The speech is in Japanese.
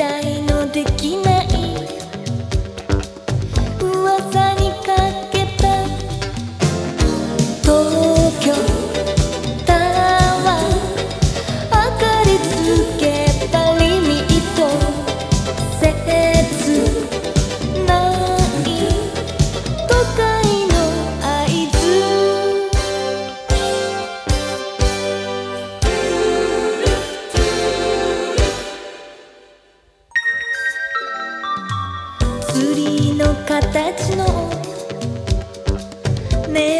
たいのできない。噂にかけた。東京タワー。明かりつけた耳と。切ない。都会ツリーの形のね